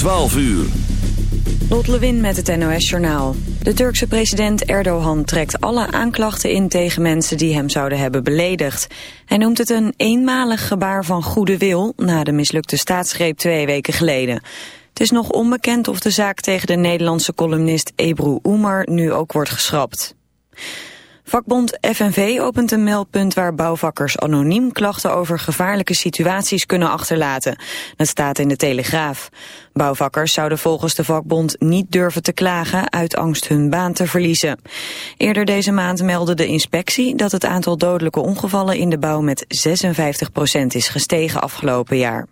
12 uur. Lot Lewin met het NOS-journaal. De Turkse president Erdogan trekt alle aanklachten in tegen mensen die hem zouden hebben beledigd. Hij noemt het een eenmalig gebaar van goede wil na de mislukte staatsgreep twee weken geleden. Het is nog onbekend of de zaak tegen de Nederlandse columnist Ebru Umar nu ook wordt geschrapt. Vakbond FNV opent een meldpunt waar bouwvakkers anoniem klachten over gevaarlijke situaties kunnen achterlaten. Dat staat in de Telegraaf. Bouwvakkers zouden volgens de vakbond niet durven te klagen uit angst hun baan te verliezen. Eerder deze maand meldde de inspectie dat het aantal dodelijke ongevallen in de bouw met 56% is gestegen afgelopen jaar.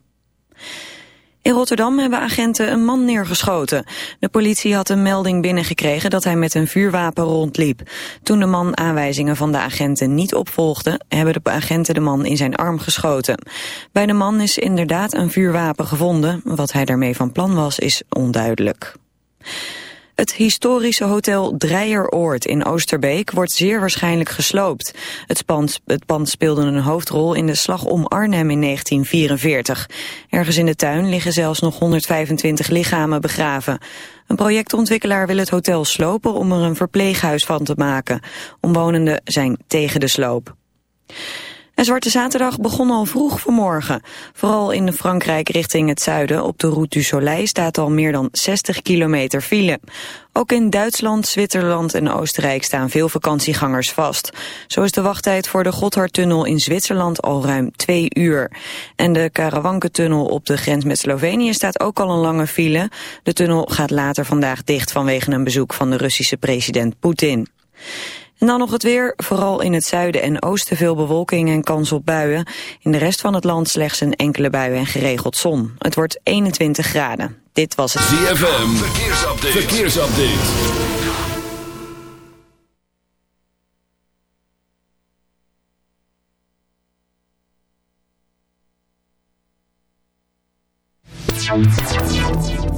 In Rotterdam hebben agenten een man neergeschoten. De politie had een melding binnengekregen dat hij met een vuurwapen rondliep. Toen de man aanwijzingen van de agenten niet opvolgde... hebben de agenten de man in zijn arm geschoten. Bij de man is inderdaad een vuurwapen gevonden. Wat hij daarmee van plan was, is onduidelijk. Het historische hotel Dreieroord in Oosterbeek wordt zeer waarschijnlijk gesloopt. Het pand, het pand speelde een hoofdrol in de slag om Arnhem in 1944. Ergens in de tuin liggen zelfs nog 125 lichamen begraven. Een projectontwikkelaar wil het hotel slopen om er een verpleeghuis van te maken. Omwonenden zijn tegen de sloop. En Zwarte Zaterdag begon al vroeg vanmorgen. Vooral in Frankrijk richting het zuiden op de Route du Soleil staat al meer dan 60 kilometer file. Ook in Duitsland, Zwitserland en Oostenrijk staan veel vakantiegangers vast. Zo is de wachttijd voor de Gotthardtunnel in Zwitserland al ruim twee uur. En de Karawanke-tunnel op de grens met Slovenië staat ook al een lange file. De tunnel gaat later vandaag dicht vanwege een bezoek van de Russische president Poetin. En dan nog het weer, vooral in het zuiden en oosten veel bewolking en kans op buien. In de rest van het land slechts een enkele bui en geregeld zon. Het wordt 21 graden. Dit was het ZFM, verkeersupdate. verkeersupdate.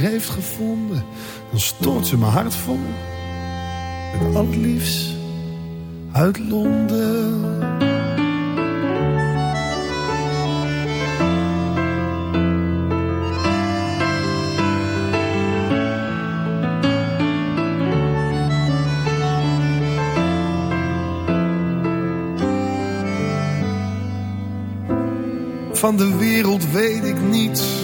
Heeft gevonden, dan stort ze mijn hart vol met al liefst uit Londen. Van de wereld weet ik niets.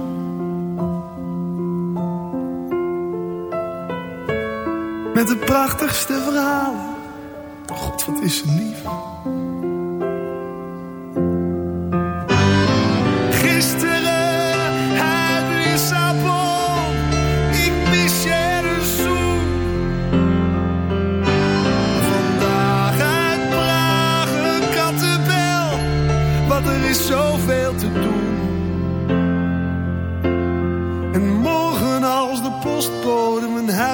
De prachtigste verhalen. God, wat is ze lief. Gisteren uit Lissabon, ik mis je zoen. Vandaag uit Praag een kattenbel, want er is zoveel te doen. En morgen als de postbode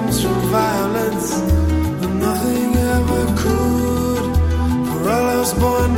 comes from violence, but nothing ever could. For all I was born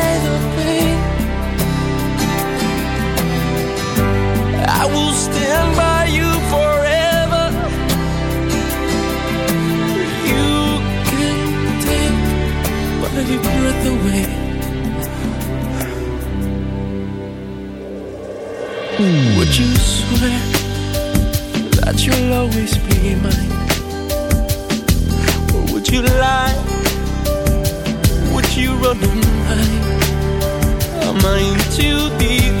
stand by you forever. You can take away. Would you swear that you'll always be mine? Or would you lie? Would you run? Am I in too deep?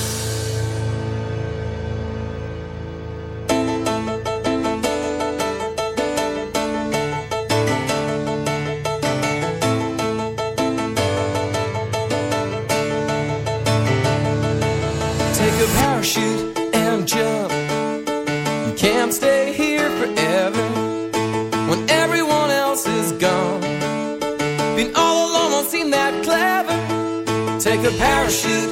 Parachute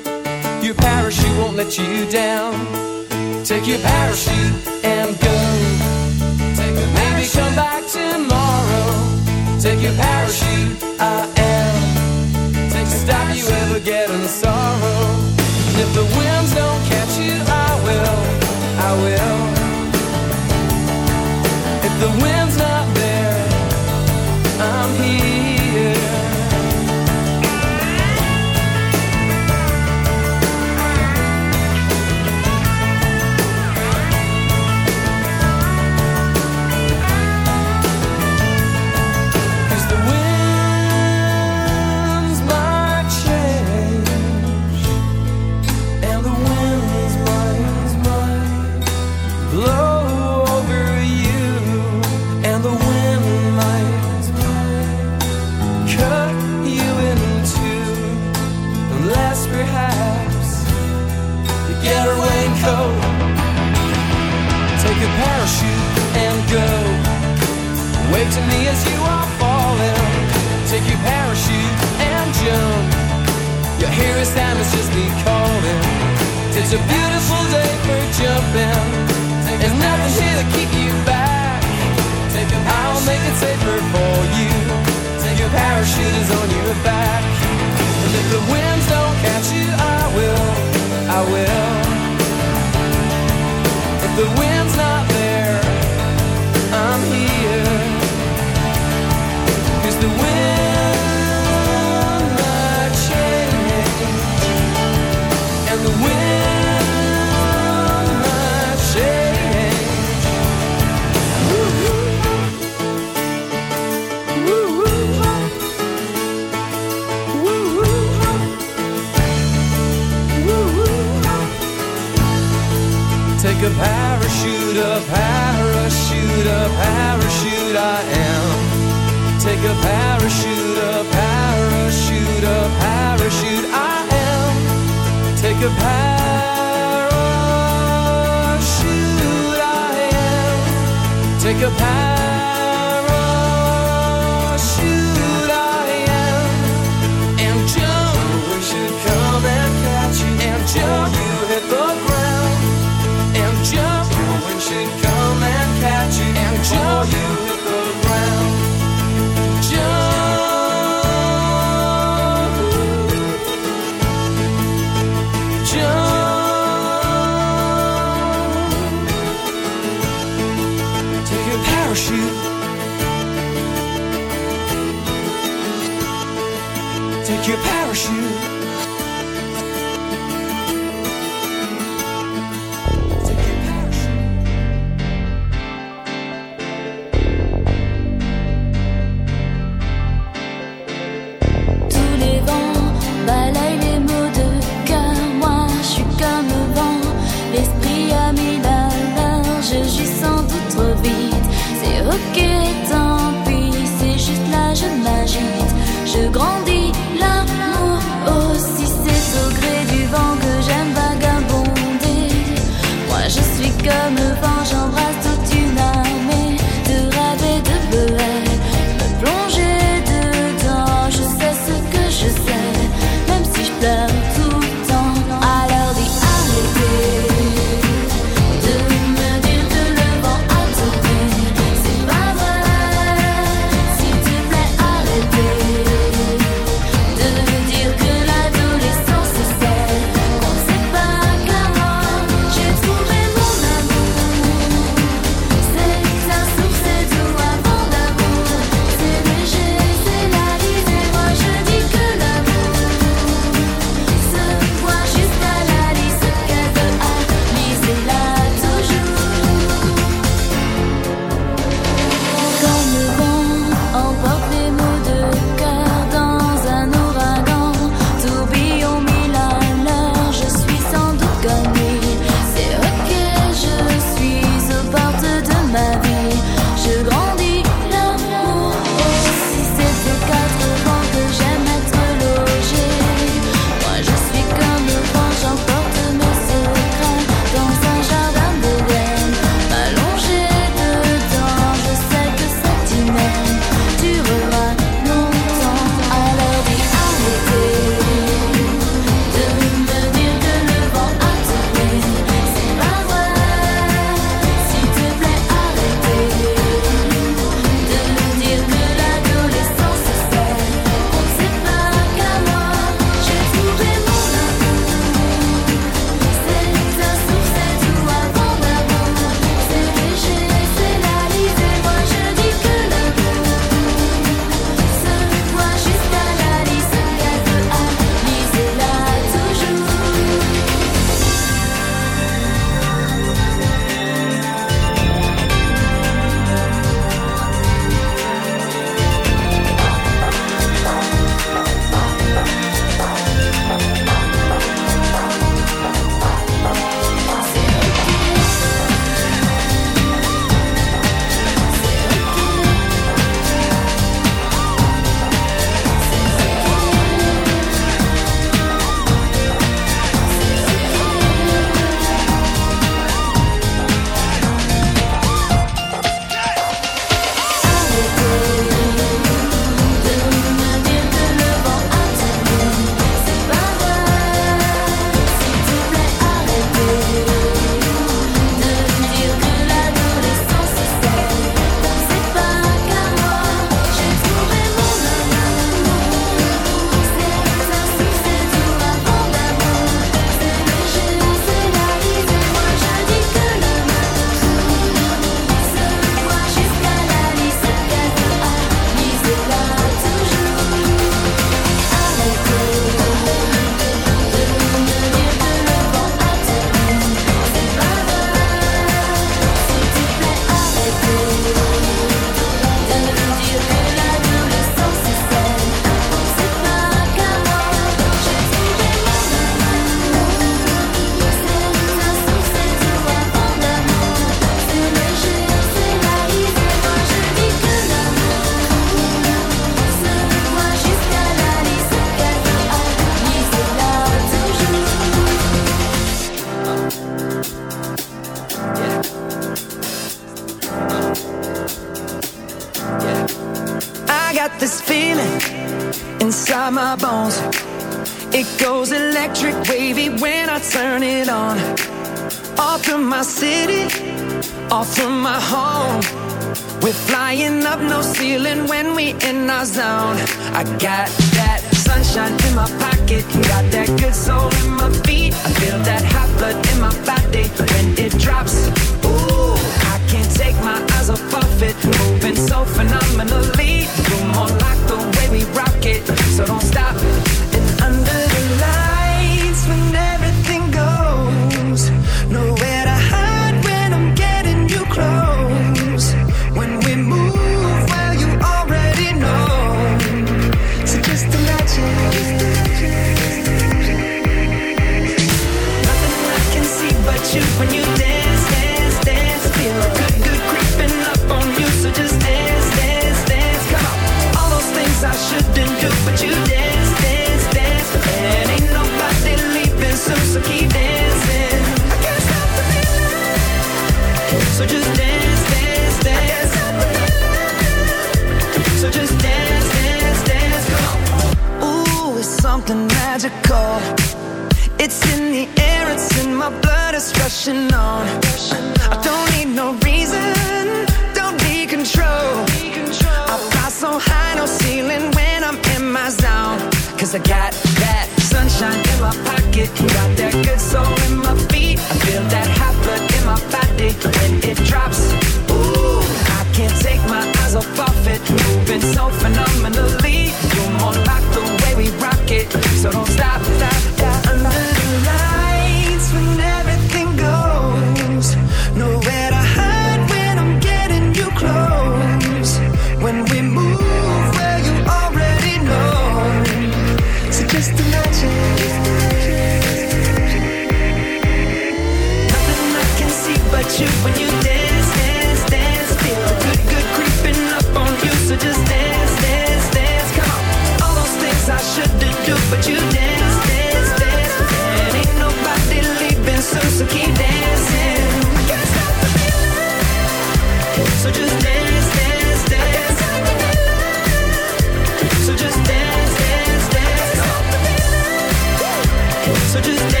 So just